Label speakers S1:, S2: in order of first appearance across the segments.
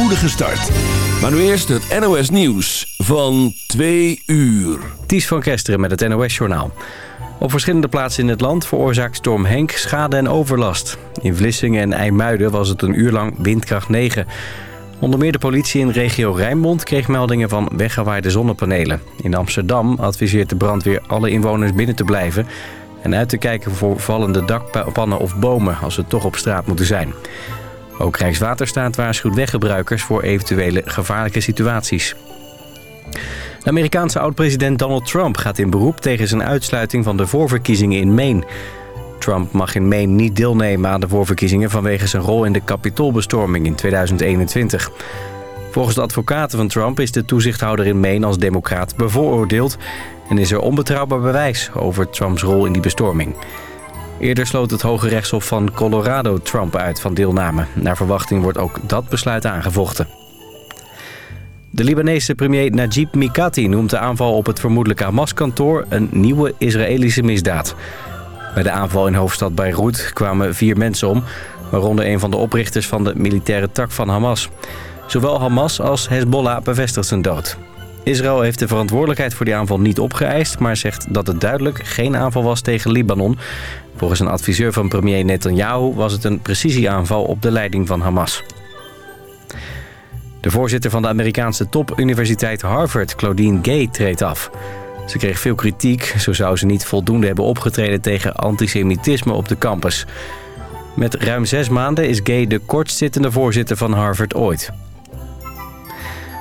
S1: spoedige start. Maar nu eerst het NOS Nieuws van 2 uur.
S2: Ties van Kesteren met het NOS Journaal. Op verschillende plaatsen in het land veroorzaakt storm Henk schade en overlast. In Vlissingen en IJmuiden was het een uur lang windkracht 9. Onder meer de politie in regio Rijnmond kreeg meldingen van weggewaaide zonnepanelen. In Amsterdam adviseert de brandweer alle inwoners binnen te blijven... en uit te kijken voor vallende dakpannen of bomen als ze toch op straat moeten zijn. Ook Rijkswaterstaat waarschuwt weggebruikers voor eventuele gevaarlijke situaties. De Amerikaanse oud-president Donald Trump gaat in beroep tegen zijn uitsluiting van de voorverkiezingen in Maine. Trump mag in Maine niet deelnemen aan de voorverkiezingen vanwege zijn rol in de kapitoolbestorming in 2021. Volgens de advocaten van Trump is de toezichthouder in Maine als democraat bevooroordeeld... en is er onbetrouwbaar bewijs over Trumps rol in die bestorming. Eerder sloot het Hoge Rechtshof van Colorado Trump uit van deelname. Naar verwachting wordt ook dat besluit aangevochten. De Libanese premier Najib Mikati noemt de aanval op het vermoedelijke Hamas-kantoor... een nieuwe Israëlische misdaad. Bij de aanval in hoofdstad Beirut kwamen vier mensen om... waaronder een van de oprichters van de militaire tak van Hamas. Zowel Hamas als Hezbollah bevestigt zijn dood. Israël heeft de verantwoordelijkheid voor die aanval niet opgeëist... maar zegt dat het duidelijk geen aanval was tegen Libanon. Volgens een adviseur van premier Netanyahu was het een precisieaanval op de leiding van Hamas. De voorzitter van de Amerikaanse topuniversiteit Harvard, Claudine Gay, treedt af. Ze kreeg veel kritiek, zo zou ze niet voldoende hebben opgetreden tegen antisemitisme op de campus. Met ruim zes maanden is Gay de kortzittende voorzitter van Harvard ooit.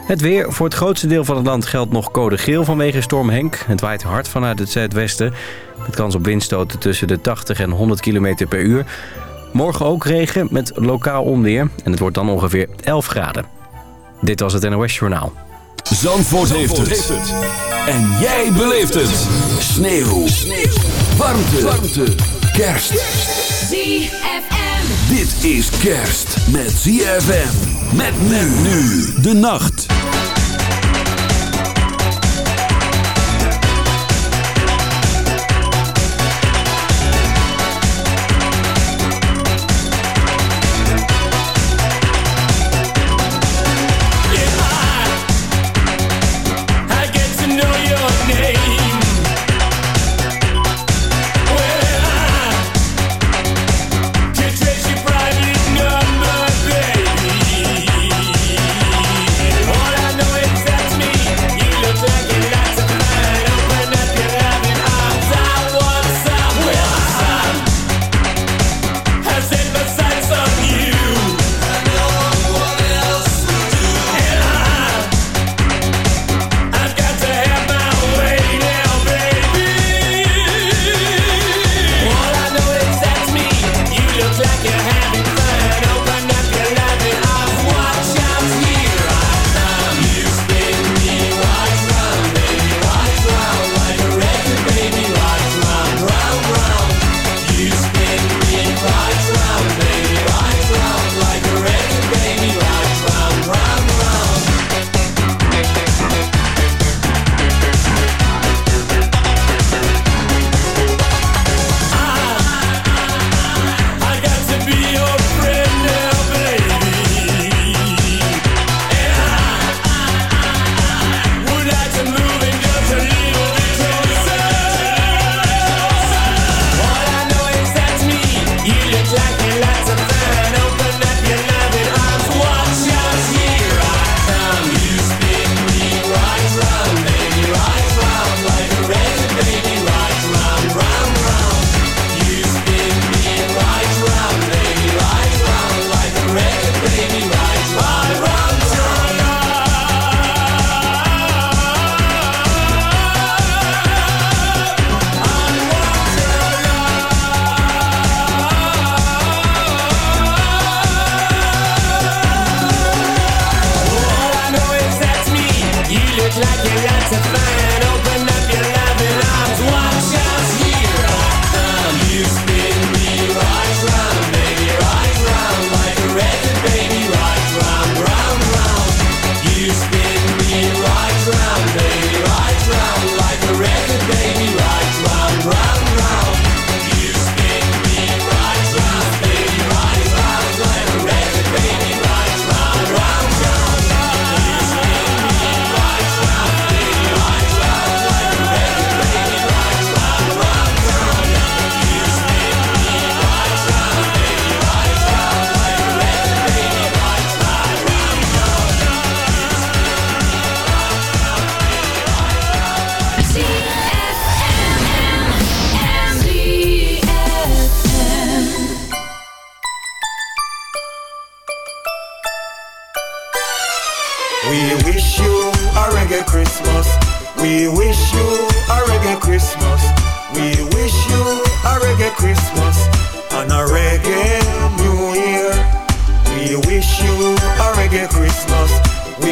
S2: Het weer. Voor het grootste deel van het land geldt nog code geel vanwege storm Henk. Het waait hard vanuit het zuidwesten. Met kans op windstoten tussen de 80 en 100 km per uur. Morgen ook regen met lokaal onweer. En het wordt dan ongeveer 11 graden. Dit was het NOS Journaal.
S1: Zandvoort, heeft, het. En jij beleeft het. Sneeuw. Sneeuw. Warmte. Warmte. Kerst.
S3: ZFM.
S1: Dit is kerst met ZFM. Met men nu de nacht.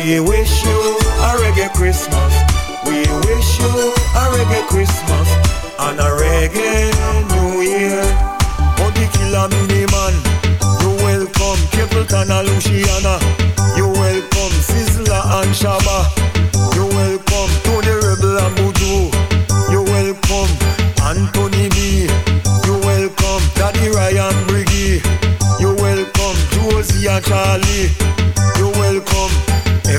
S3: We wish you a reggae Christmas. We wish you a reggae Christmas and a reggae New Year. Oh, the killer mini man, you welcome Capleton and Luciano. You welcome Sizzla and Shabba. You welcome Tony Rebel and Buju. You welcome Anthony B. You welcome Daddy Ryan Briggy. You welcome Josie and Charlie.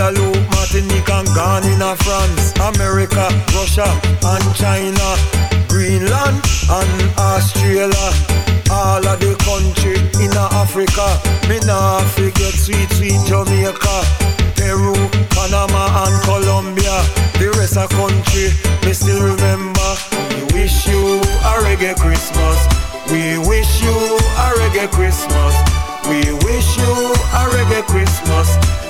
S3: Guadeloupe, Martinique and Ghana, France America, Russia and China Greenland and Australia all of the country in Africa. Me nah forget sweet, sweet Jamaica. Peru, Panama and Colombia. The rest of country, me still remember. We wish you a reggae Christmas. We wish you a reggae Christmas. We wish you a reggae Christmas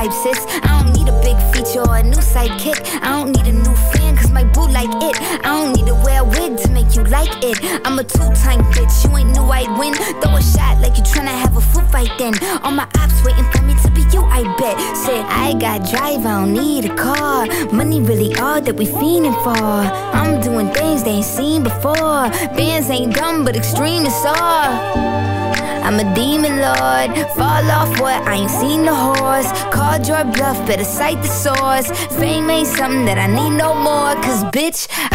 S4: vibe, sis. I don't need a big feature or a new sidekick. I don't need a new fan, cause my boo like it. I don't need to wear a wig to you like it. I'm a two-time bitch, you ain't knew I'd win. Throw a shot like you tryna have a foot fight then. All my ops waiting for me to be you, I bet. Said, I got drive, I don't need a car. Money really all that we fiending for. I'm doing things they ain't seen before. Bands ain't dumb, but extreme is all. I'm a demon lord. Fall off what? I ain't seen the horse. Called your bluff, better cite the source. Fame ain't something that I need no more. Cause bitch,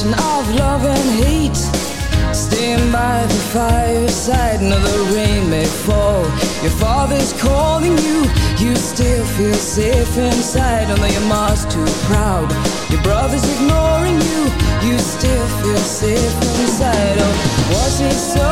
S5: of love and hate. Staying by the fireside, no, the rain may fall. Your father's calling you, you still feel safe inside. Although your mom's too proud, your brother's ignoring you, you still feel safe inside. Oh, was it solo?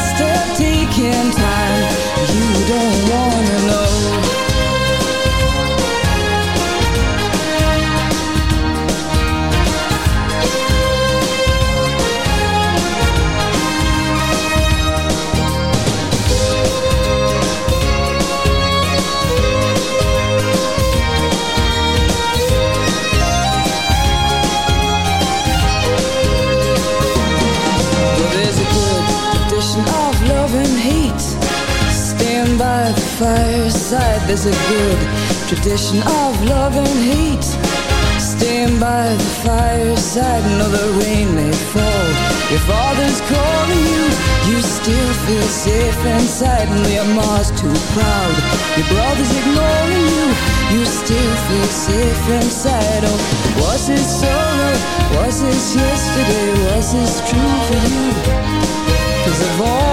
S5: There's a good tradition of love and hate. Stand by the fireside. No, the rain may fall. Your father's calling you. You still feel safe inside. And your mom's too proud. Your brother's ignoring you. You still feel safe inside. Oh, was it solo? Was this yesterday? Was this true for you? Cause of all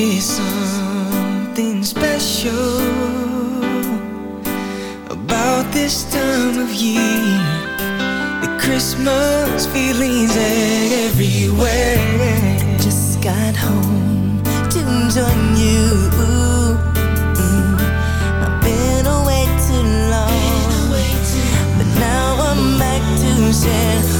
S6: be something special about this time of year. The Christmas feelings everywhere. Just got home to join you. I've been away too long, but now I'm back to share.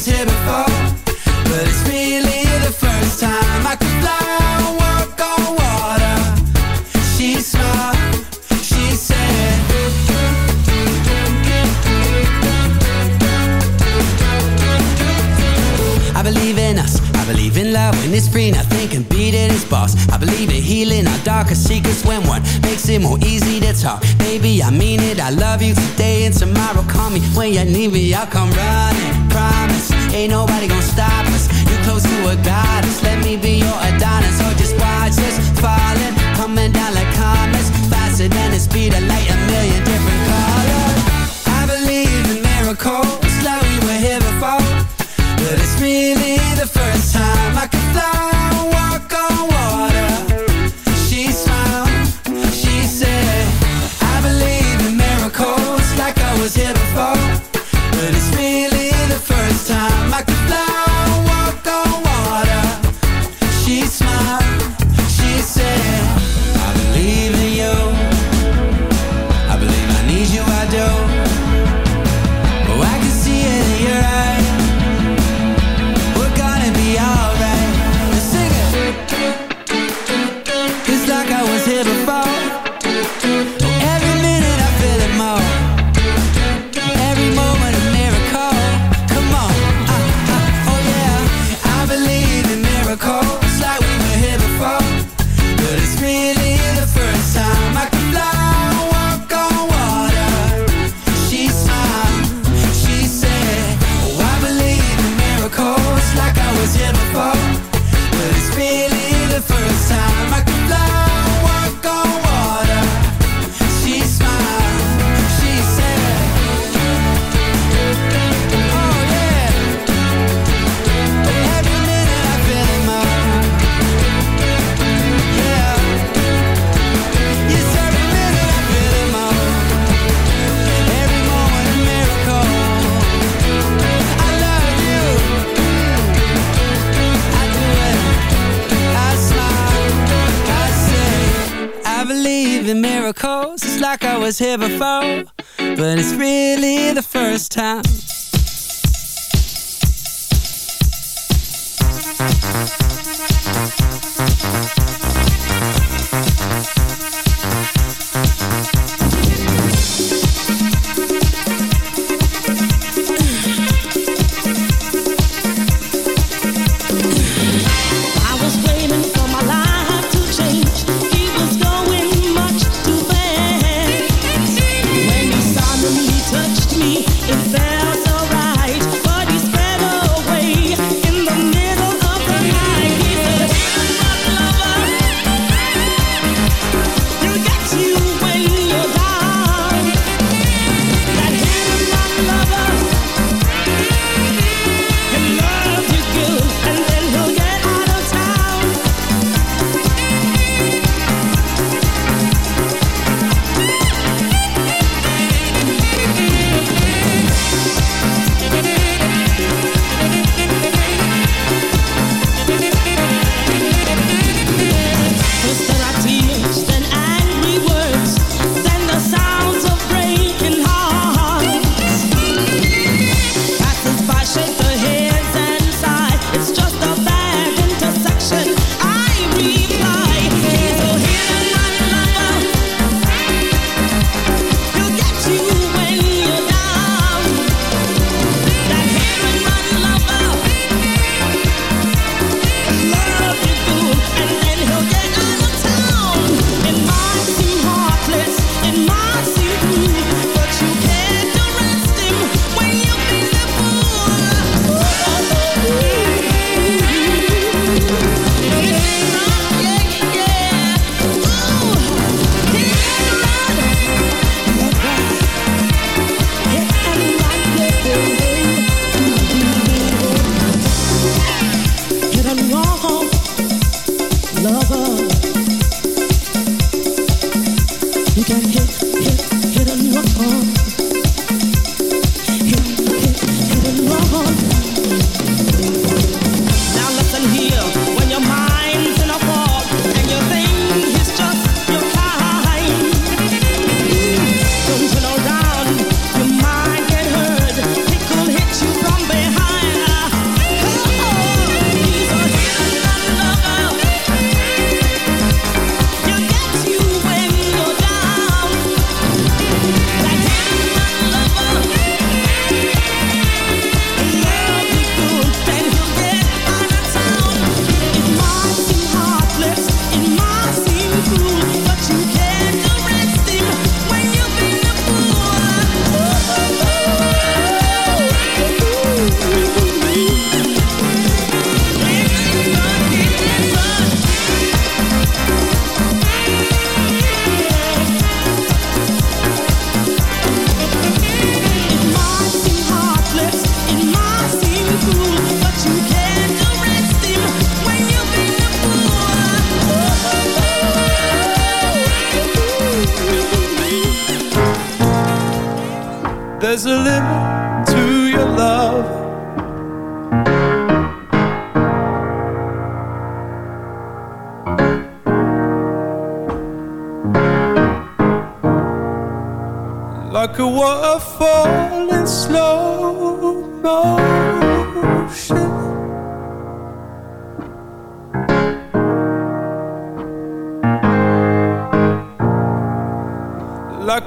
S7: was here before But it's really the first time I could fly or walk on water. She smiled, she said I believe in us, I believe in love When it's free, nothing his boss I believe in healing our darkest secrets when one makes it more easy to talk. Baby, I mean it, I love you today and tomorrow. Call me when you need me, I'll come running, promise Ain't nobody gonna stop us, you close to a goddess. Let me be your Adonis. Or just watch us falling Coming down like comets, faster than the speed of light A million different colors. I believe in miracles, like we were here before. But it's really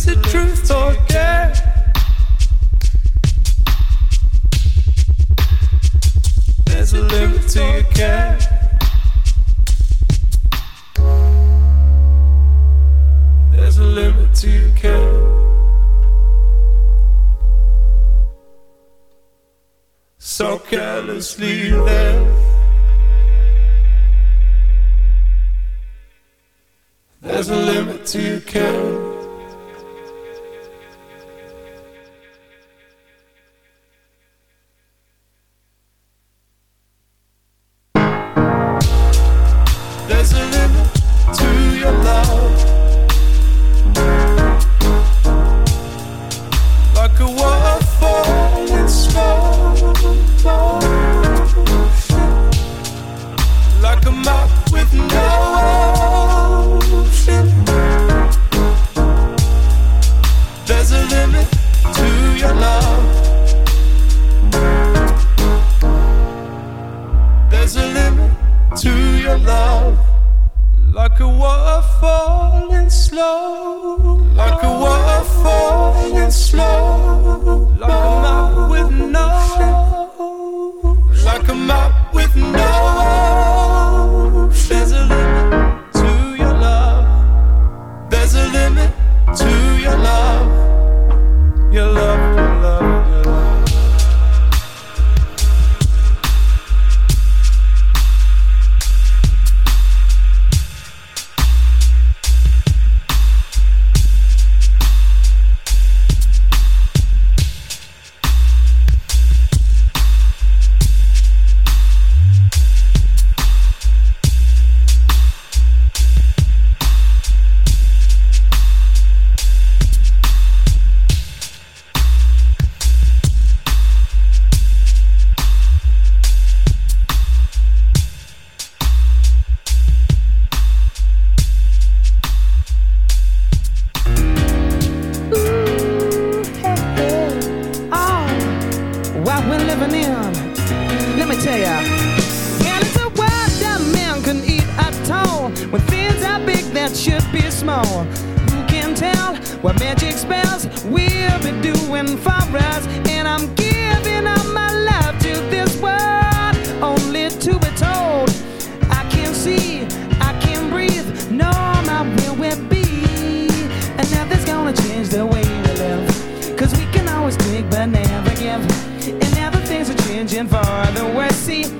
S8: Is it truth or dare? There's a limit to your care. There's a limit to your care. So carelessly there. There's a limit to your care.
S9: Ya. And it's a world that man can eat at all. When things are big that should be small. Who can tell what magic spells we'll be doing for us? And I'm giving up my love to this world, for the worse. See,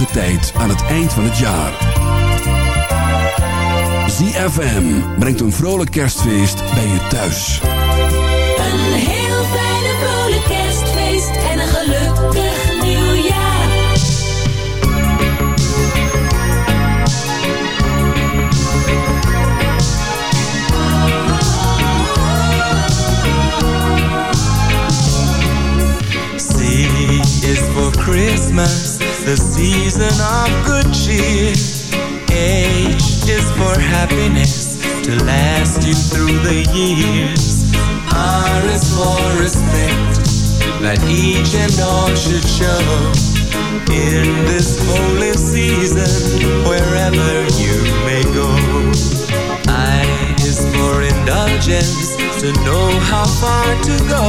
S1: gezellige tijd aan het eind van het jaar. ZFM brengt een vrolijk kerstfeest bij je thuis.
S6: Een heel fijne vrolijk kerstfeest. En een gelukkig nieuwjaar.
S10: C is for Christmas, the season of good cheer. H is for happiness to last you through the years. R is for respect that each and all should show in this holy season wherever you may go. I is for indulgence to know how far to go.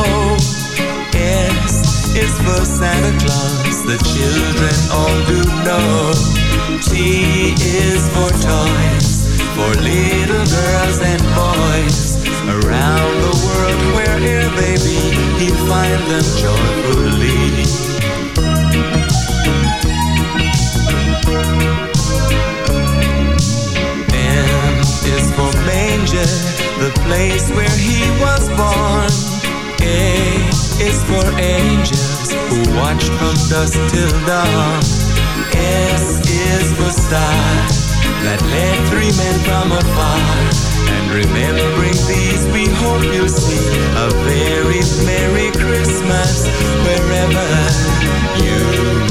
S10: S is for Santa Claus, the children all do know. T is for toys, for little girls and boys. Around the world, wherever they be, he'll find them joyfully. M is for manger, the place where he was born. A is for angels who watch from dusk till dawn. S is for star that led three men from afar. And remembering these, we hope you'll see a very Merry Christmas wherever you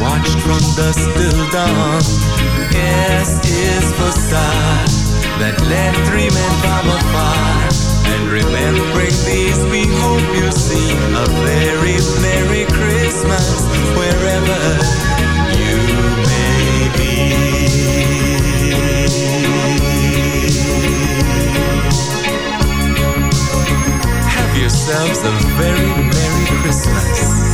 S11: watched from dusk till dawn. S is for star that led three men from afar. And remembering these, we hope you see a very Merry Christmas wherever you may be. Have yourselves a very Merry Christmas.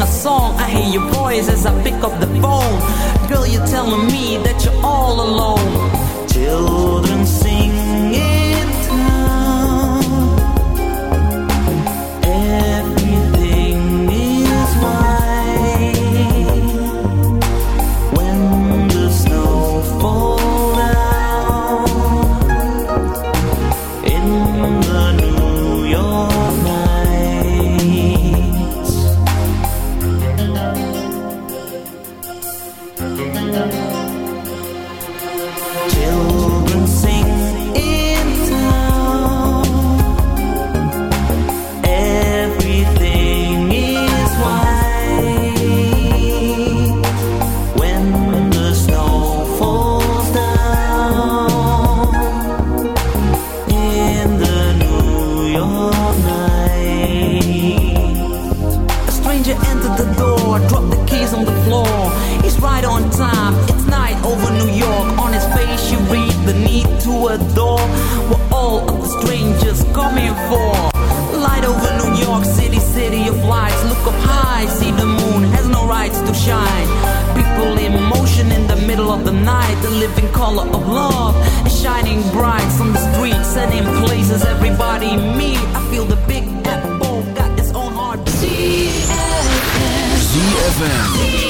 S12: a
S13: song. I hear your voice as I pick up the phone. Girl, you're telling me that you're all alone. Children singing. color of love shining bright from the streets and in places everybody meet. I feel the big apple got its own heart. ZFM.
S1: ZFM.